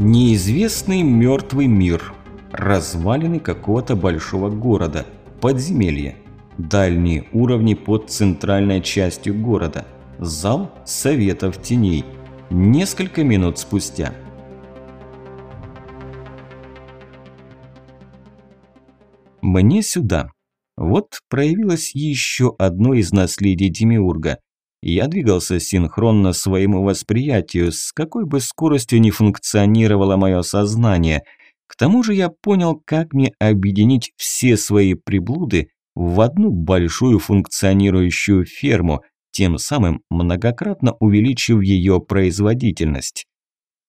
Неизвестный мертвый мир. Развалины какого-то большого города. Подземелье. Дальние уровни под центральной частью города. Зал Советов Теней. Несколько минут спустя. Мне сюда. Вот проявилось еще одно из наследий Демиурга. Я двигался синхронно своему восприятию, с какой бы скоростью ни функционировало мое сознание. К тому же я понял, как мне объединить все свои приблуды в одну большую функционирующую ферму, тем самым многократно увеличив ее производительность.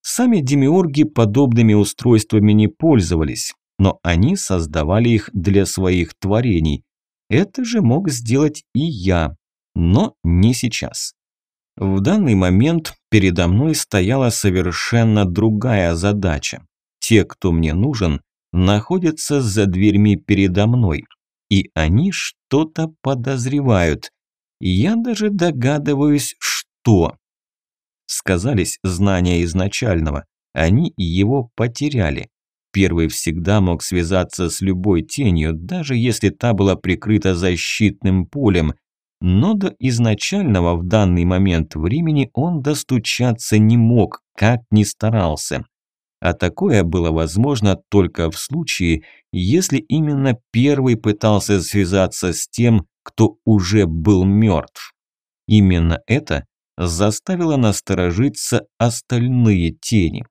Сами демиурги подобными устройствами не пользовались, но они создавали их для своих творений. Это же мог сделать и я, но не сейчас. В данный момент передо мной стояла совершенно другая задача. Те, кто мне нужен, находятся за дверьми передо мной, и они что-то подозревают. Я даже догадываюсь, что. Сказались знания изначального, они его потеряли. Первый всегда мог связаться с любой тенью, даже если та была прикрыта защитным полем, но до изначального в данный момент времени он достучаться не мог, как ни старался. А такое было возможно только в случае, если именно первый пытался связаться с тем, кто уже был мертв. Именно это заставило насторожиться остальные тени.